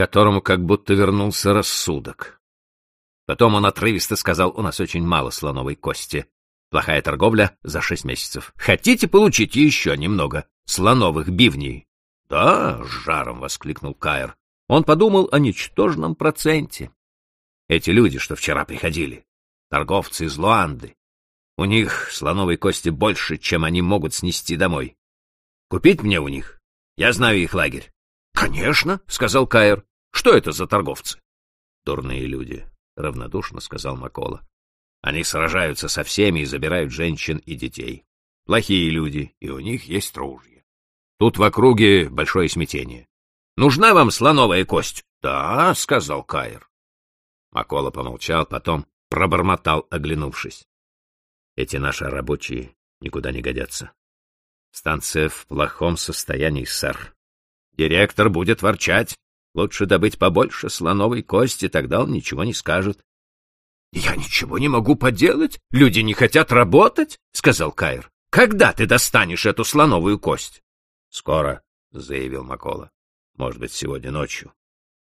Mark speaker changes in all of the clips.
Speaker 1: которому как будто вернулся рассудок. Потом он отрывисто сказал, у нас очень мало слоновой кости. Плохая торговля за шесть месяцев. Хотите получить еще немного слоновых бивней? — Да, — с жаром воскликнул Каир. Он подумал о ничтожном проценте. Эти люди, что вчера приходили, торговцы из Луанды, у них слоновой кости больше, чем они могут снести домой. Купить мне у них? Я знаю их лагерь. — Конечно, — сказал Каир. — Что это за торговцы? — Дурные люди, — равнодушно сказал Макола. Они сражаются со всеми и забирают женщин и детей. Плохие люди, и у них есть ружья. Тут в округе большое смятение. Нужна вам слоновая кость? — Да, — сказал Каир. Макола помолчал, потом пробормотал, оглянувшись. Эти наши рабочие никуда не годятся. Станция в плохом состоянии, сэр. Директор будет ворчать. Лучше добыть побольше слоновой кости, тогда он ничего не скажет. — Я ничего не могу поделать. Люди не хотят работать, — сказал Кайр. — Когда ты достанешь эту слоновую кость? — Скоро, — заявил Макола. — Может быть, сегодня ночью.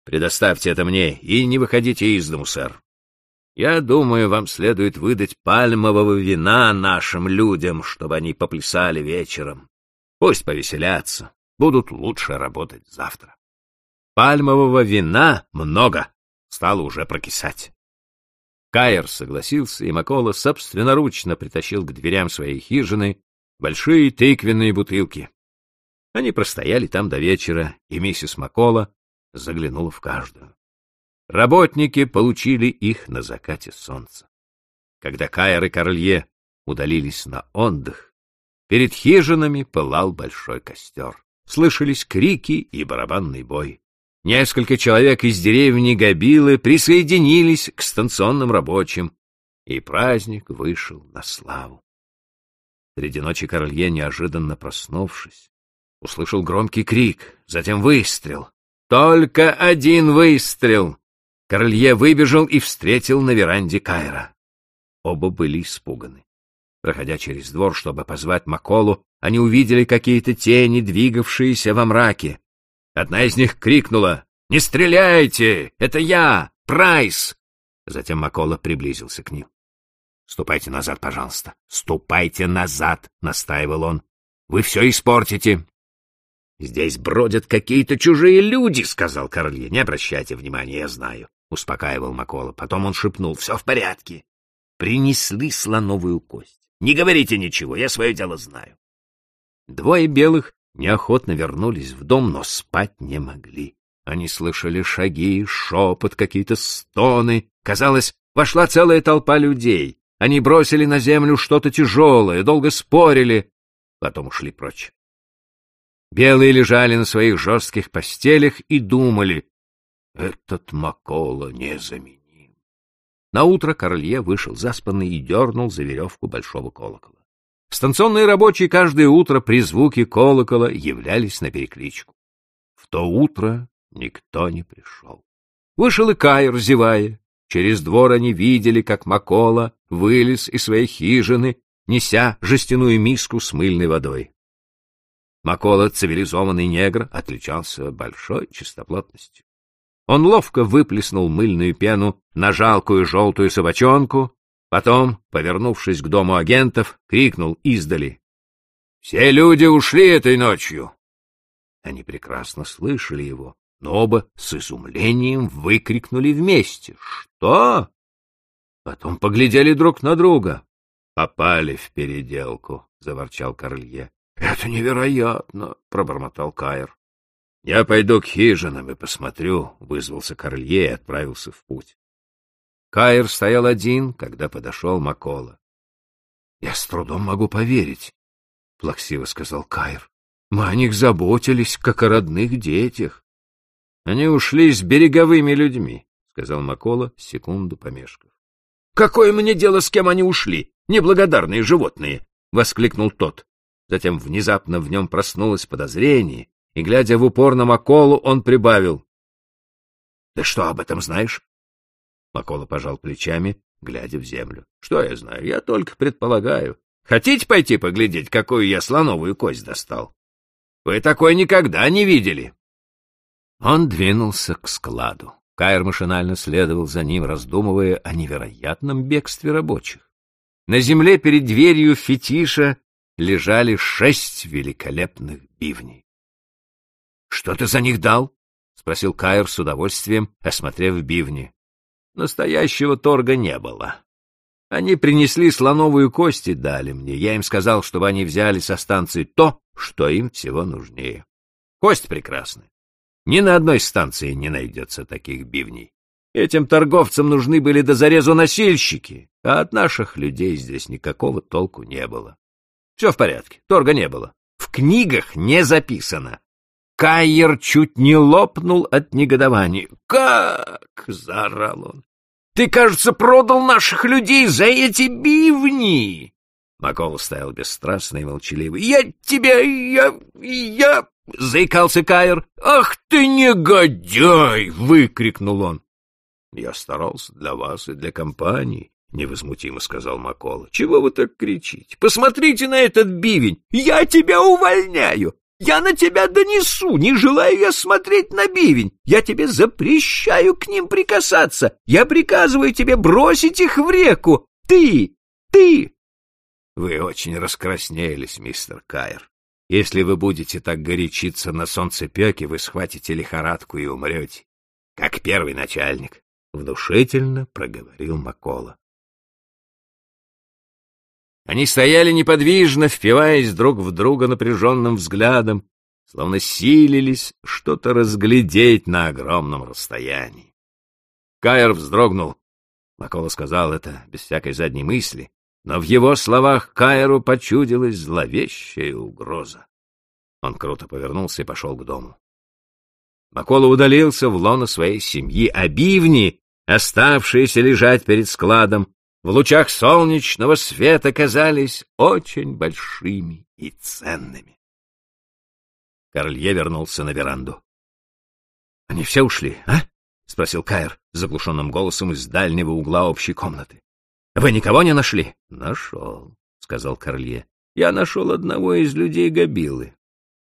Speaker 1: Предоставьте это мне и не выходите из дому, сэр. Я думаю, вам следует выдать пальмового вина нашим людям, чтобы они поплясали вечером. Пусть повеселятся, будут лучше работать завтра. Пальмового вина много, стало уже прокисать. Кайер согласился, и Макола собственноручно притащил к дверям своей хижины большие тыквенные бутылки. Они простояли там до вечера, и миссис Макола заглянула в каждую. Работники получили их на закате солнца. Когда Кайр и Королье удалились на отдых, перед хижинами пылал большой костер. Слышались крики и барабанный бой. Несколько человек из деревни Габилы присоединились к станционным рабочим, и праздник вышел на славу. Среди ночи Королье, неожиданно проснувшись, услышал громкий крик, затем выстрел. Только один выстрел! Королье выбежал и встретил на веранде Кайра. Оба были испуганы. Проходя через двор, чтобы позвать Маколу, они увидели какие-то тени, двигавшиеся во мраке. Одна из них крикнула «Не стреляйте! Это я! Прайс!» Затем Макола приблизился к ним. «Ступайте назад, пожалуйста! Ступайте назад!» — настаивал он. «Вы все испортите!» «Здесь бродят какие-то чужие люди!» — сказал Королье. «Не обращайте внимания, я знаю успокаивал Макола. Потом он шепнул, все в порядке. Принесли слоновую кость. Не говорите ничего, я свое дело знаю. Двое белых неохотно вернулись в дом, но спать не могли. Они слышали шаги, шепот, какие-то стоны. Казалось, вошла целая толпа людей. Они бросили на землю что-то тяжелое, долго спорили, потом ушли прочь. Белые лежали на своих жестких постелях и думали, этот Макола незаменим. Наутро Королье вышел заспанный и дернул за веревку большого колокола. Станционные рабочие каждое утро при звуке колокола являлись на перекличку. В то утро никто не пришел. Вышел и Кайр, зевая. Через двор они видели, как Макола вылез из своей хижины, неся жестяную миску с мыльной водой. Макола, цивилизованный негр, отличался большой чистоплотностью. Он ловко выплеснул мыльную пену на жалкую желтую собачонку, потом, повернувшись к дому агентов, крикнул издали. — Все люди ушли этой ночью! Они прекрасно слышали его, но оба с изумлением выкрикнули вместе. «Что?» Потом поглядели друг на друга. «Попали в переделку», — заворчал Королье. «Это невероятно», — пробормотал Кайр. — Я пойду к хижинам и посмотрю, — вызвался Королье и отправился в путь. Каир стоял один, когда подошел Макола. — Я с трудом могу поверить, — плаксиво сказал Каир. — Мы о них заботились, как о родных детях. — Они ушли с береговыми людьми, — сказал Макола, секунду помешков. — Какое мне дело, с кем они ушли? Неблагодарные животные! — воскликнул тот. Затем внезапно в нем проснулось подозрение, и, глядя в упор на Маколу, он прибавил. — Ты что об этом знаешь? Макола пожал плечами, глядя в землю. — Что я знаю? Я только предполагаю. Хотите пойти поглядеть, какую я слоновую кость достал? Вы такой никогда не видели. Он двинулся к складу. Кайр машинально следовал за ним, раздумывая о невероятном бегстве рабочих. На земле перед дверью фетиша лежали шесть великолепных бивней. — Что ты за них дал? — спросил Кайр с удовольствием, осмотрев бивни. Настоящего торга не было. Они принесли слоновую кость и дали мне. Я им сказал, чтобы они взяли со станции то, что им всего нужнее. Кость прекрасная. Ни на одной станции не найдется таких бивней. Этим торговцам нужны были до зарезу носильщики, а от наших людей здесь никакого толку не было. Все в порядке, торга не было. В книгах не записано. Кайер чуть не лопнул от негодования. «Как?» — заорал он. «Ты, кажется, продал наших людей за эти бивни!» Макол стоял бесстрастный и молчаливый. «Я тебя... я... я...» — заикался Кайер. «Ах ты негодяй!» — выкрикнул он. «Я старался для вас и для компании», — невозмутимо сказал Макола. «Чего вы так кричите? Посмотрите на этот бивень! Я тебя увольняю! Я на тебя донесу! Не желаю я смотреть на бивень! Я тебе запрещаю к ним прикасаться! Я приказываю тебе бросить их в реку! Ты! Ты!» «Вы очень раскраснелись, мистер Кайр. Если вы будете так горячиться на солнцепеке, вы схватите лихорадку и умрете, как первый начальник. — внушительно проговорил Макола. Они стояли неподвижно, впиваясь друг в друга напряженным взглядом, словно силились что-то разглядеть на огромном расстоянии. Кайр вздрогнул. Макола сказал это без всякой задней мысли, но в его словах Кайру почудилась зловещая угроза. Он круто повернулся и пошел к дому. Макола удалился в лоно своей семьи, а бивни оставшиеся лежать перед складом, в лучах солнечного света казались очень большими и ценными. Королье вернулся на веранду. — Они все ушли, а? — спросил Кайр заглушенным голосом из дальнего угла общей комнаты. — Вы никого не нашли? — Нашел, — сказал Королье. — Я нашел одного из людей Габилы.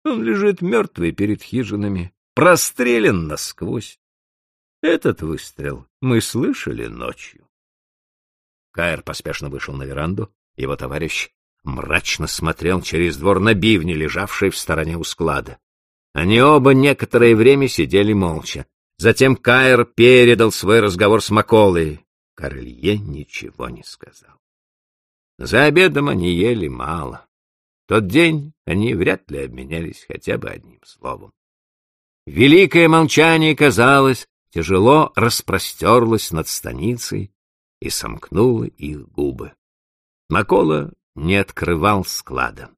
Speaker 1: Он лежит мертвый перед хижинами, прострелен насквозь. Этот выстрел мы слышали ночью. Каэр поспешно вышел на веранду. Его товарищ мрачно смотрел через двор на бивни, лежавшие в стороне у склада. Они оба некоторое время сидели молча. Затем Каэр передал свой разговор с Маколой. Королье ничего не сказал. За обедом они ели мало. Тот день они вряд ли обменялись хотя бы одним словом. Великое молчание, казалось, тяжело распростерлась над станицей и сомкнула их губы. Макола не открывал склада.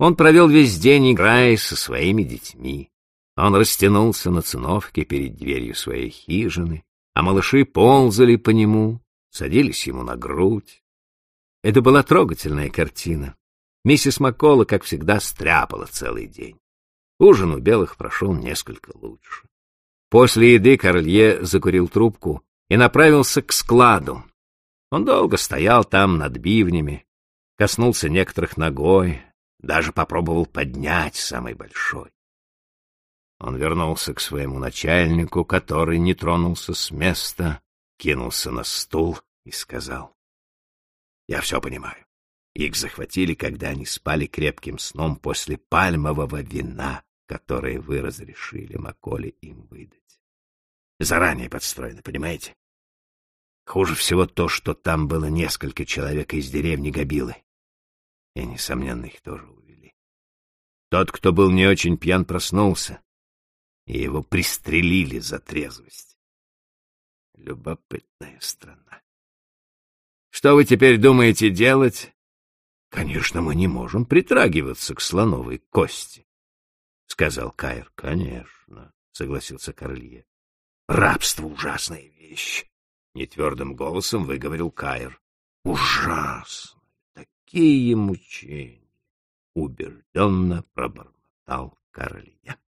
Speaker 1: Он провел весь день, играя со своими детьми. Он растянулся на циновке перед дверью своей хижины, а малыши ползали по нему, садились ему на грудь. Это была трогательная картина. Миссис Маккола, как всегда, стряпала целый день. Ужин у белых прошел несколько лучше. После еды Королье закурил трубку и направился к складу. Он долго стоял там над бивнями, коснулся некоторых ногой, даже попробовал поднять самый большой. Он вернулся к своему начальнику, который не тронулся с места, кинулся на стул и сказал. — Я все понимаю. Их захватили, когда они спали крепким сном после пальмового вина, которое вы разрешили Маколе им выдать. Заранее подстроено, понимаете? Хуже всего то, что там было несколько человек из деревни Габилы. И, несомненно, их тоже увели. Тот, кто был не очень пьян, проснулся, и его пристрелили за трезвость. Любопытная страна. Что вы теперь думаете делать? Конечно, мы не можем притрагиваться к слоновой кости, — сказал Кайр. Конечно, — согласился Королье. Рабство — ужасная вещь, — нетвердым голосом выговорил Кайр. Ужасно! Такие мучения! — убежденно пробормотал Королья.